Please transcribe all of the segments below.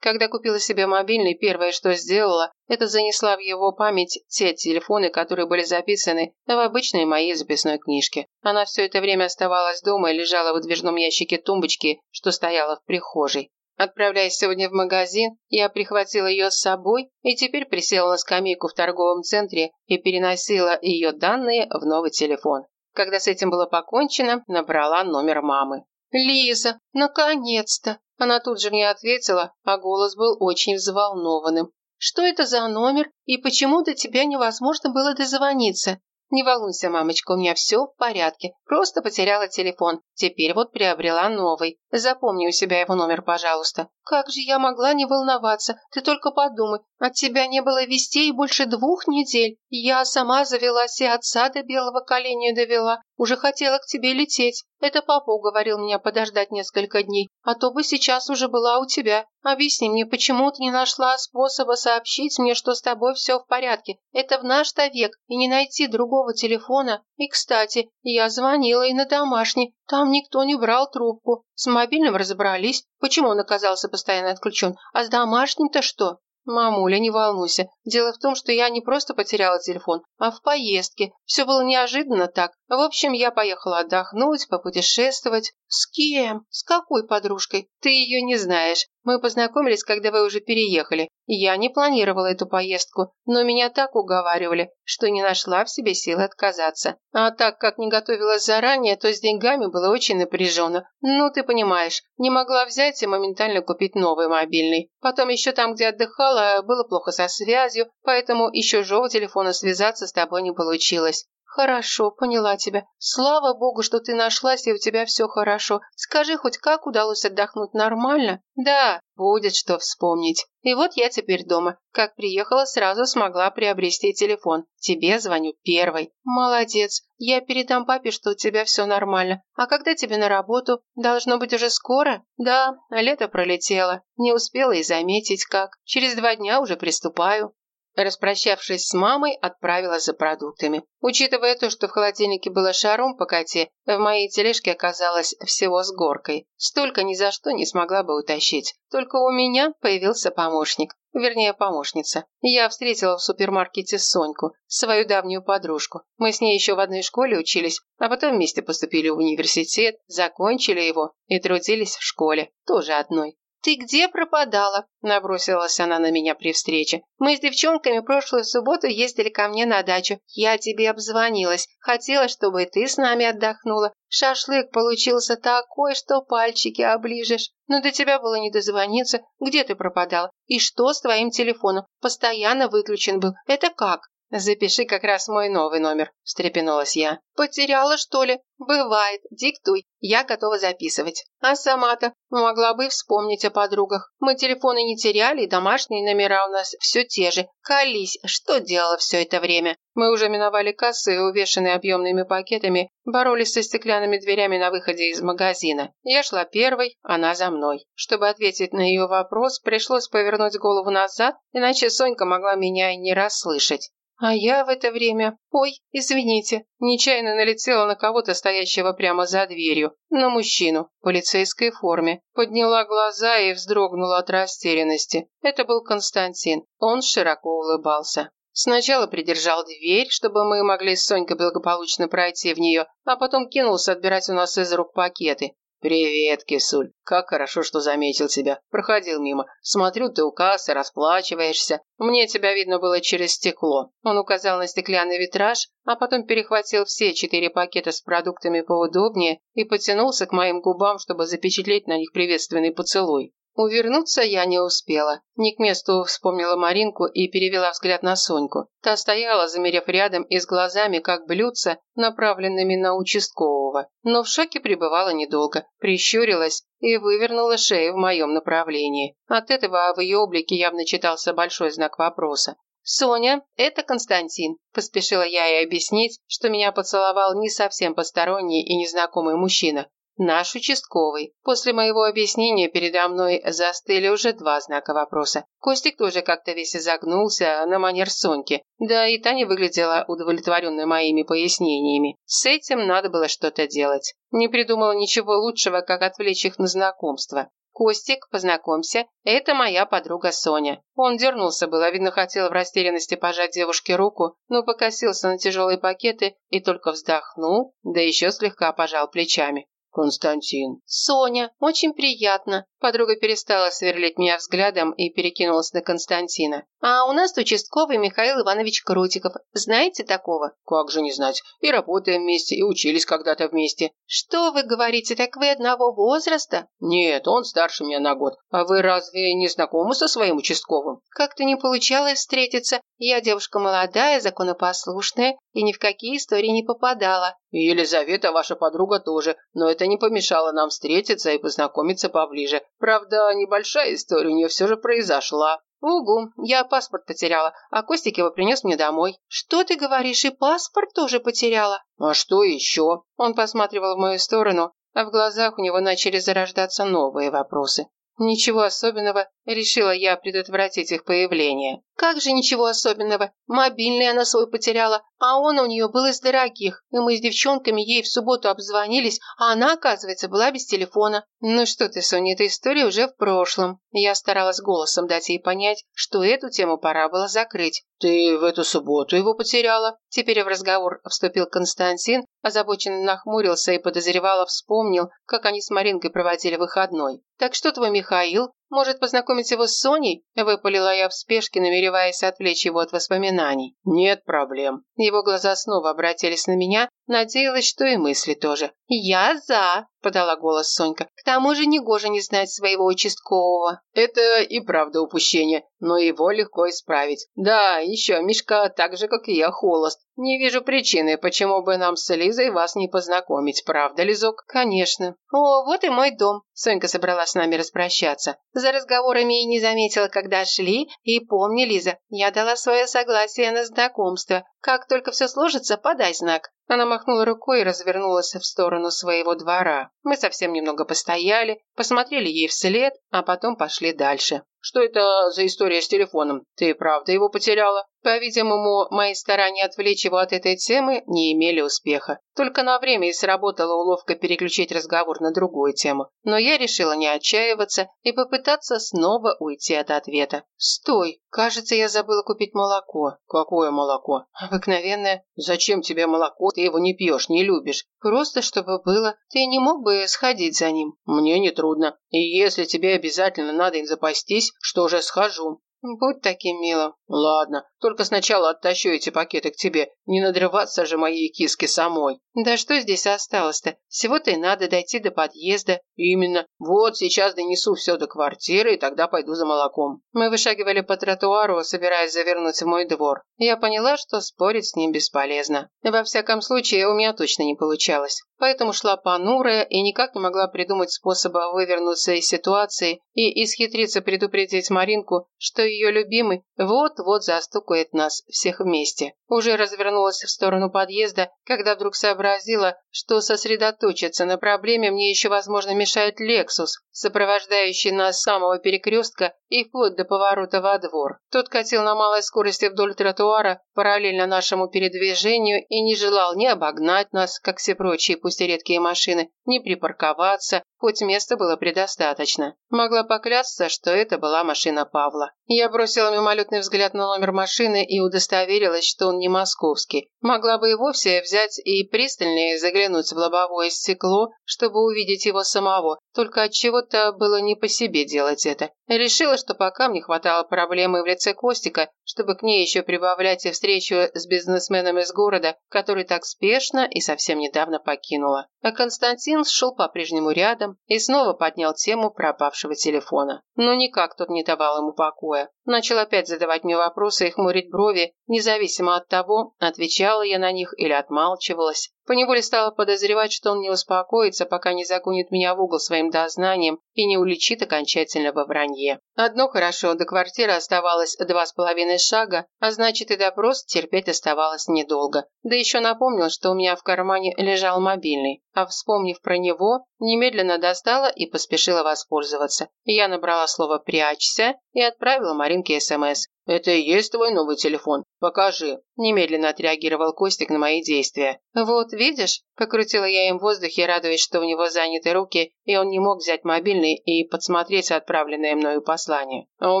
Когда купила себе мобильный, первое, что сделала, это занесла в его память те телефоны, которые были записаны в обычной моей записной книжке. Она все это время оставалась дома и лежала в выдвижном ящике тумбочки, что стояла в прихожей. Отправляясь сегодня в магазин, я прихватила ее с собой и теперь присела на скамейку в торговом центре и переносила ее данные в новый телефон. Когда с этим было покончено, набрала номер мамы. «Лиза, наконец-то!» Она тут же мне ответила, а голос был очень взволнованным. «Что это за номер и почему до тебя невозможно было дозвониться?» «Не волнуйся, мамочка, у меня все в порядке. Просто потеряла телефон. Теперь вот приобрела новый. Запомни у себя его номер, пожалуйста». «Как же я могла не волноваться? Ты только подумай. От тебя не было вестей больше двух недель. Я сама завелась и отца до белого коленя довела. Уже хотела к тебе лететь. Это папа уговорил меня подождать несколько дней, а то бы сейчас уже была у тебя. Объясни мне, почему ты не нашла способа сообщить мне, что с тобой все в порядке? Это в наш-то век, и не найти другого телефона. И, кстати, я звонила и на домашний. Там никто не брал трубку. С мобильным разобрались, почему он оказался постоянно отключен. А с домашним-то что? «Мамуля, не волнуйся. Дело в том, что я не просто потеряла телефон, а в поездке. Все было неожиданно так. В общем, я поехала отдохнуть, попутешествовать. С кем? С какой подружкой? Ты ее не знаешь. Мы познакомились, когда вы уже переехали. Я не планировала эту поездку, но меня так уговаривали, что не нашла в себе силы отказаться. А так как не готовилась заранее, то с деньгами было очень напряженно. Ну, ты понимаешь, не могла взять и моментально купить новый мобильный. Потом еще там, где отдыхала, было плохо со связью, поэтому еще живого телефона связаться с тобой не получилось. «Хорошо, поняла тебя. Слава богу, что ты нашлась, и у тебя все хорошо. Скажи, хоть как удалось отдохнуть нормально?» «Да, будет что вспомнить. И вот я теперь дома. Как приехала, сразу смогла приобрести телефон. Тебе звоню первой». «Молодец. Я передам папе, что у тебя все нормально. А когда тебе на работу? Должно быть уже скоро?» «Да, лето пролетело. Не успела и заметить как. Через два дня уже приступаю». Распрощавшись с мамой, отправилась за продуктами. Учитывая то, что в холодильнике было шаром по коте, в моей тележке оказалось всего с горкой. Столько ни за что не смогла бы утащить. Только у меня появился помощник. Вернее, помощница. Я встретила в супермаркете Соньку, свою давнюю подружку. Мы с ней еще в одной школе учились, а потом вместе поступили в университет, закончили его и трудились в школе, тоже одной. «Ты где пропадала?» – набросилась она на меня при встрече. «Мы с девчонками прошлую субботу ездили ко мне на дачу. Я тебе обзвонилась. Хотела, чтобы ты с нами отдохнула. Шашлык получился такой, что пальчики оближешь. Но до тебя было не дозвониться. Где ты пропадала? И что с твоим телефоном? Постоянно выключен был. Это как?» «Запиши как раз мой новый номер», – встрепенулась я. «Потеряла, что ли? Бывает. Диктуй. Я готова записывать. А сама-то могла бы вспомнить о подругах. Мы телефоны не теряли, и домашние номера у нас все те же. Колись, что делала все это время?» Мы уже миновали кассы, увешанные объемными пакетами, боролись со стеклянными дверями на выходе из магазина. Я шла первой, она за мной. Чтобы ответить на ее вопрос, пришлось повернуть голову назад, иначе Сонька могла меня и не расслышать. А я в это время... Ой, извините, нечаянно налетела на кого-то, стоящего прямо за дверью. На мужчину, в полицейской форме. Подняла глаза и вздрогнула от растерянности. Это был Константин. Он широко улыбался. Сначала придержал дверь, чтобы мы могли с Сонькой благополучно пройти в нее, а потом кинулся отбирать у нас из рук пакеты. «Привет, кисуль. Как хорошо, что заметил тебя. Проходил мимо. Смотрю, ты у кассы, расплачиваешься. Мне тебя видно было через стекло». Он указал на стеклянный витраж, а потом перехватил все четыре пакета с продуктами поудобнее и потянулся к моим губам, чтобы запечатлеть на них приветственный поцелуй. Увернуться я не успела. Не к месту вспомнила Маринку и перевела взгляд на Соньку. Та стояла, замерев рядом и с глазами, как блюдца, направленными на участкового. Но в шоке пребывала недолго, прищурилась и вывернула шею в моем направлении. От этого в ее облике явно читался большой знак вопроса. «Соня, это Константин», – поспешила я ей объяснить, что меня поцеловал не совсем посторонний и незнакомый мужчина. Наш участковый. После моего объяснения передо мной застыли уже два знака вопроса. Костик тоже как-то весь изогнулся на манер Соньки. Да и Таня выглядела удовлетворенной моими пояснениями. С этим надо было что-то делать. Не придумала ничего лучшего, как отвлечь их на знакомство. Костик, познакомься, это моя подруга Соня». Он дернулся было, видно, хотел в растерянности пожать девушке руку, но покосился на тяжелые пакеты и только вздохнул, да еще слегка пожал плечами. Константин. Соня, очень приятно. Подруга перестала сверлить меня взглядом и перекинулась на Константина. А у нас участковый Михаил Иванович Крутиков. Знаете такого? Как же не знать. И работаем вместе, и учились когда-то вместе. Что вы говорите, так вы одного возраста? Нет, он старше меня на год. А вы разве не знакомы со своим участковым? Как-то не получалось встретиться. Я девушка молодая, законопослушная и ни в какие истории не попадала. Елизавета, ваша подруга тоже, но это не помешало нам встретиться и познакомиться поближе. Правда, небольшая история у нее все же произошла. «Угу, я паспорт потеряла, а Костик его принес мне домой». «Что ты говоришь, и паспорт тоже потеряла?» «А что еще?» Он посматривал в мою сторону, а в глазах у него начали зарождаться новые вопросы. Ничего особенного, решила я предотвратить их появление. Как же ничего особенного? Мобильный она свой потеряла, а он у нее был из дорогих, и мы с девчонками ей в субботу обзвонились, а она, оказывается, была без телефона. Ну что ты, Соня, эта история уже в прошлом. Я старалась голосом дать ей понять, что эту тему пора было закрыть. «Ты в эту субботу его потеряла?» Теперь в разговор вступил Константин, озабоченно нахмурился и подозревало вспомнил, как они с Маринкой проводили выходной. «Так что твой Михаил? Может, познакомить его с Соней?» Выпалила я в спешке, намереваясь отвлечь его от воспоминаний. «Нет проблем». Его глаза снова обратились на меня, надеялась, что и мысли тоже. «Я за!» – подала голос Сонька. «К тому же негоже не знать своего участкового». «Это и правда упущение, но его легко исправить. Да, еще Мишка так же, как и я, холост. Не вижу причины, почему бы нам с Лизой вас не познакомить, правда, Лизок?» «Конечно. О, вот и мой дом». Сонька собралась с нами распрощаться. За разговорами и не заметила, когда шли, и помни, Лиза, я дала свое согласие на знакомство. Как только все сложится, подай знак. Она махнула рукой и развернулась в сторону своего двора. Мы совсем немного постояли, посмотрели ей вслед, а потом пошли дальше. «Что это за история с телефоном? Ты правда его потеряла?» По-видимому, мои старания отвлечь его от этой темы не имели успеха. Только на время и сработала уловка переключить разговор на другую тему. Но я решила не отчаиваться и попытаться снова уйти от ответа. «Стой! Кажется, я забыла купить молоко». «Какое молоко?» «Обыкновенное». «Зачем тебе молоко? Ты его не пьешь, не любишь». «Просто чтобы было. Ты не мог бы сходить за ним?» «Мне не трудно. И если тебе обязательно надо им запастись, что же схожу». «Будь таким милым». «Ладно, только сначала оттащу эти пакеты к тебе. Не надрываться же моей киске самой». «Да что здесь осталось-то? Всего-то и надо дойти до подъезда». «Именно. Вот сейчас донесу все до квартиры, и тогда пойду за молоком». Мы вышагивали по тротуару, собираясь завернуть в мой двор. Я поняла, что спорить с ним бесполезно. Во всяком случае, у меня точно не получалось. Поэтому шла понурая и никак не могла придумать способа вывернуться из ситуации и исхитриться предупредить Маринку, что ее любимый вот-вот застукает нас всех вместе. Уже развернулась в сторону подъезда, когда вдруг сообразила, что сосредоточиться на проблеме мне еще, возможно, мешает Лексус, сопровождающий нас с самого перекрестка и вплоть до поворота во двор. Тот катил на малой скорости вдоль тротуара, параллельно нашему передвижению, и не желал ни обогнать нас, как все прочие, пусть и редкие машины, ни припарковаться, хоть места было предостаточно. Могла поклясться, что это была машина Павла. Я бросила мимолетный взгляд на номер машины и удостоверилась, что он не московский. Могла бы и вовсе взять и пристальнее заглянуть в лобовое стекло, чтобы увидеть его самого, только от чего-то было не по себе делать это. Решила, что пока мне хватало проблемы в лице Костика, чтобы к ней еще прибавлять и встречу с бизнесменом из города, который так спешно и совсем недавно покинула. А Константин шел по-прежнему рядом и снова поднял тему пропавшего телефона. Но никак тот не давал ему покоя. Начал опять задавать мне вопросы и хмурить брови, независимо от того, отвечала я на них или отмалчивалась. Поневоле стала подозревать, что он не успокоится, пока не загонит меня в угол своим дознанием и не уличит окончательно во вранье. Одно хорошо, до квартиры оставалось два с половиной шага, а значит и допрос терпеть оставалось недолго. Да еще напомнил, что у меня в кармане лежал мобильный, а вспомнив про него, немедленно достала и поспешила воспользоваться. Я набрала слово «прячься» и отправила Маринке СМС. «Это и есть твой новый телефон? Покажи!» Немедленно отреагировал Костик на мои действия. «Вот, видишь?» Покрутила я им в воздухе, радуясь, что у него заняты руки, и он не мог взять мобильный и подсмотреть отправленное мною послание. «А у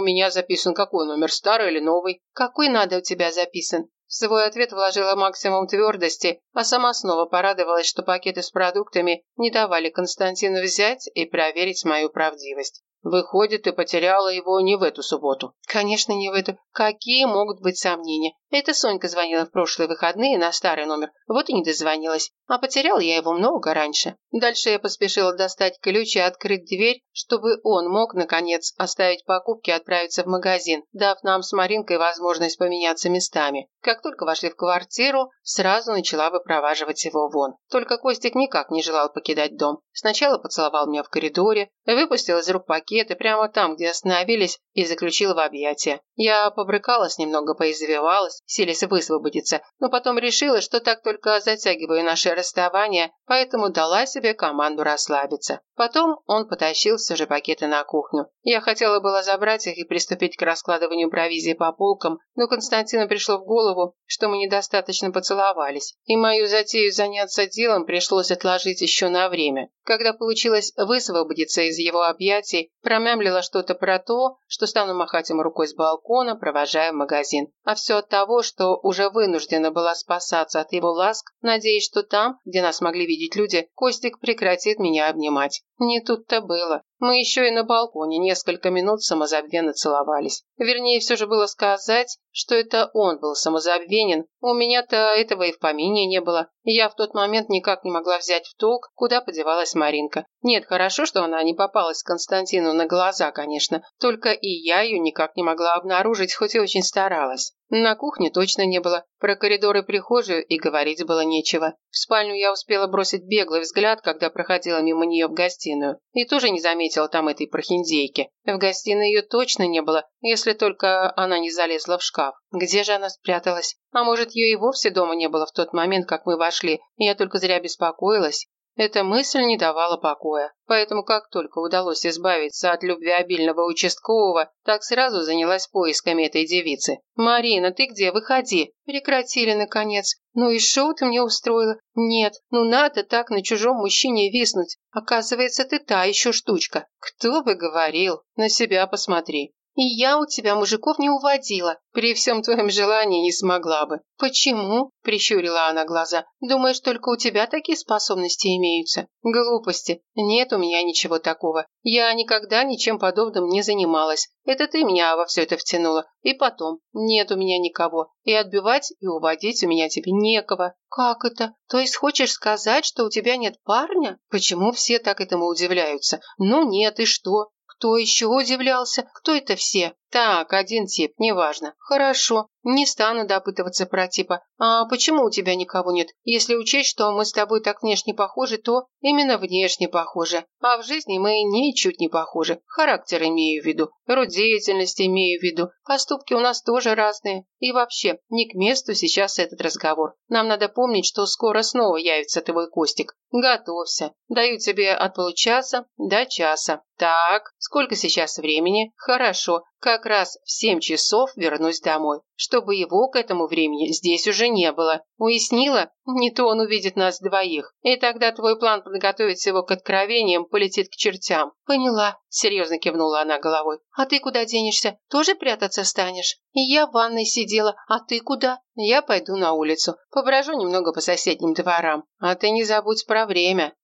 меня записан какой номер, старый или новый?» «Какой надо у тебя записан?» В свой ответ вложила максимум твердости, а сама снова порадовалась, что пакеты с продуктами не давали Константину взять и проверить мою правдивость. Выходит, ты потеряла его не в эту субботу. Конечно, не в эту. Какие могут быть сомнения? Это Сонька звонила в прошлые выходные на старый номер, вот и не дозвонилась. А потеряла я его много раньше. Дальше я поспешила достать ключ и открыть дверь, чтобы он мог, наконец, оставить покупки и отправиться в магазин, дав нам с Маринкой возможность поменяться местами. Как только вошли в квартиру, сразу начала выпроваживать его вон. Только Костик никак не желал покидать дом. Сначала поцеловал меня в коридоре, выпустил из рук пакеты прямо там, где остановились, и заключил в объятия. Я побрыкалась немного, поизвивалась, силясь высвободиться, но потом решила, что так только затягиваю наше расставание, поэтому дала себе команду расслабиться. Потом он потащил все же пакеты на кухню. Я хотела было забрать их и приступить к раскладыванию провизии по полкам, но Константину пришло в голову, что мы недостаточно поцеловались, и мою затею заняться делом пришлось отложить еще на время. Когда получилось высвободиться из его объятий, промямлила что-то про то, что стану махать ему рукой с балкона, провожая в магазин. А все от того, что уже вынуждена была спасаться от его ласк, надеясь, что там, где нас могли видеть люди, Костик прекратит меня обнимать. Не тут-то было. Мы еще и на балконе несколько минут самозабвенно целовались. Вернее, все же было сказать, что это он был самозабвенен. У меня-то этого и в помине не было. Я в тот момент никак не могла взять в толк, куда подевалась Маринка. Нет, хорошо, что она не попалась Константину на глаза, конечно. Только и я ее никак не могла обнаружить, хоть и очень старалась. На кухне точно не было. Про коридоры прихожую и говорить было нечего. В спальню я успела бросить беглый взгляд, когда проходила мимо нее в гостиную. И тоже не заметила там этой прохиндейки. В гостиной ее точно не было, если только она не залезла в шкаф. Где же она спряталась? А может, ее и вовсе дома не было в тот момент, как мы вошли, и я только зря беспокоилась? Эта мысль не давала покоя. Поэтому как только удалось избавиться от любвеобильного участкового, так сразу занялась поисками этой девицы. «Марина, ты где? Выходи!» Прекратили, наконец. «Ну и шоу ты мне устроила?» «Нет, ну надо так на чужом мужчине виснуть. Оказывается, ты та еще штучка. Кто бы говорил? На себя посмотри. И я у тебя мужиков не уводила. При всем твоем желании не смогла бы. Почему? Прищурила она глаза. Думаешь, только у тебя такие способности имеются? Глупости. Нет у меня ничего такого. Я никогда ничем подобным не занималась. Это ты меня во все это втянула. И потом, нет у меня никого. И отбивать, и уводить у меня тебе некого. Как это? То есть хочешь сказать, что у тебя нет парня? Почему все так этому удивляются? Ну нет, и что? Кто еще удивлялся? Кто это все? Так, один тип, неважно. Хорошо, не стану допытываться про типа. А почему у тебя никого нет? Если учесть, что мы с тобой так внешне похожи, то именно внешне похожи. А в жизни мы ничуть не похожи. Характер имею в виду, род деятельности имею в виду. Поступки у нас тоже разные. И вообще, не к месту сейчас этот разговор. Нам надо помнить, что скоро снова явится твой Костик. Готовься. Даю тебе от получаса до часа. Так, сколько сейчас времени? Хорошо. Как раз в семь часов вернусь домой, чтобы его к этому времени здесь уже не было. Уяснила? Не то он увидит нас двоих. И тогда твой план подготовить его к откровениям полетит к чертям. Поняла. Серьезно кивнула она головой. А ты куда денешься? Тоже прятаться станешь? Я в ванной сидела. А ты куда? Я пойду на улицу. Поброжу немного по соседним дворам. А ты не забудь про время.